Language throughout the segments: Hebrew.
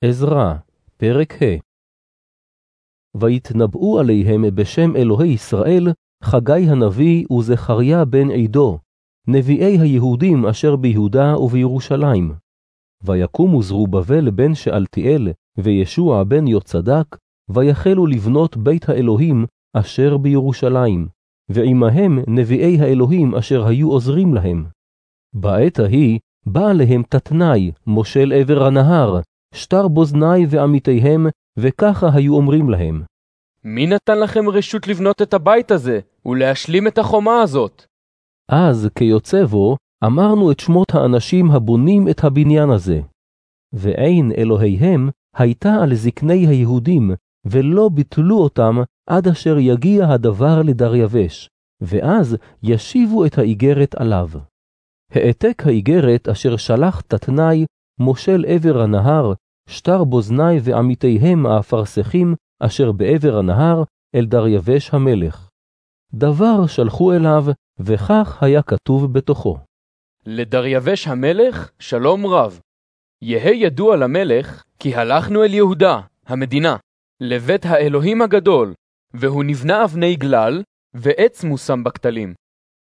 עזרא, פרק ה' ויתנבאו עליהם בשם אלוהי ישראל, חגי הנביא וזכריה בן עדו, נביאי היהודים אשר ביהודה ובירושלים. ויקומו זרובבל בן שאלתיאל, וישוע בן יוצדק, ויחלו לבנות בית האלוהים אשר בירושלים, ועמהם נביאי האלוהים אשר היו עוזרים להם. בעת ההיא בא עליהם תתנאי, מושל עבר הנהר, שטר בוזני ועמיתיהם, וככה היו אומרים להם. מי נתן לכם רשות לבנות את הבית הזה, ולהשלים את החומה הזאת? אז כיוצא בו, אמרנו את שמות האנשים הבונים את הבניין הזה. ועין אלוהיהם הייתה על זקני היהודים, ולא ביטלו אותם עד אשר יגיע הדבר לדריווש, ואז ישיבו את האיגרת עליו. העתק האיגרת אשר שלח תתנאי, מושל עבר הנהר, שטר בוזני ועמיתיהם האפרסכים, אשר בעבר הנהר, אל דריווש המלך. דבר שלחו אליו, וכך היה כתוב בתוכו. לדריווש המלך שלום רב. יהא ידוע למלך כי הלכנו אל יהודה, המדינה, לבית האלוהים הגדול, והוא נבנה אבני גלל, ועץ מושם בכתלים.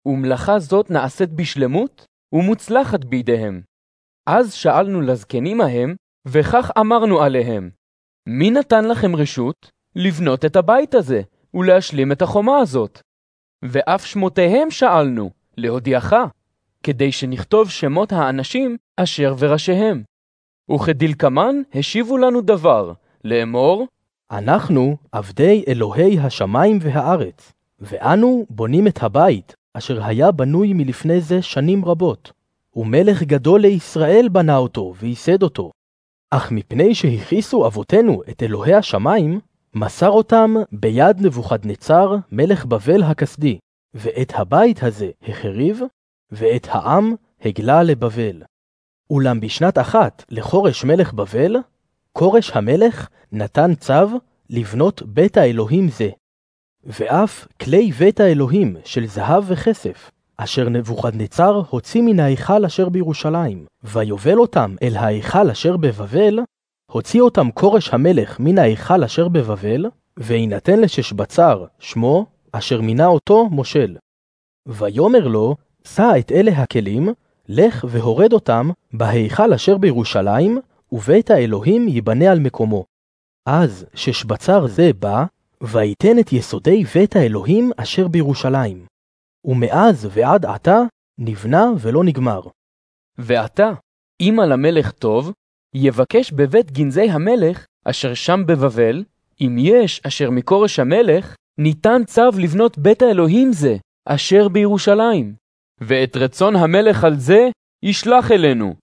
ומלאכה זאת נעשית בשלמות ומוצלחת בידיהם. אז שאלנו לזקנים ההם, וכך אמרנו עליהם, מי נתן לכם רשות לבנות את הבית הזה ולהשלים את החומה הזאת? ואף שמותיהם שאלנו, להודיעך, כדי שנכתוב שמות האנשים אשר וראשיהם. וכדלקמן השיבו לנו דבר, לאמור, אנחנו עבדי אלוהי השמיים והארץ, ואנו בונים את הבית, אשר היה בנוי מלפני זה שנים רבות, ומלך גדול לישראל בנה אותו וייסד אותו. אך מפני שהכעיסו אבותינו את אלוהי השמיים, מסר אותם ביד נבוכדנצר, מלך בבל הכסדי, ואת הבית הזה החריב, ואת העם הגלה לבבל. אולם בשנת אחת לחורש מלך בבל, כורש המלך נתן צו לבנות בית האלוהים זה. ואף כלי בית האלוהים של זהב וכסף, אשר נבוכדנצר הוציא מן ההיכל אשר בירושלים, ויובל אותם אל ההיכל אשר בבבל, הוציא אותם כורש המלך מן ההיכל אשר בבבל, ויינתן לששבצר, שמו, אשר מינה אותו מושל. ויאמר לו, שא את אלה הכלים, לך והורד אותם בהיכל אשר בירושלים, ובית האלוהים ייבנה על מקומו. אז ששבצר זה בא, ויתן את יסודי בית האלוהים אשר בירושלים. ומאז ועד עתה נבנה ולא נגמר. ועתה, אם על המלך טוב, יבקש בבית גנזי המלך, אשר שם בבבל, אם יש אשר מכורש המלך, ניתן צו לבנות בית האלוהים זה, אשר בירושלים. ואת רצון המלך על זה ישלח אלינו,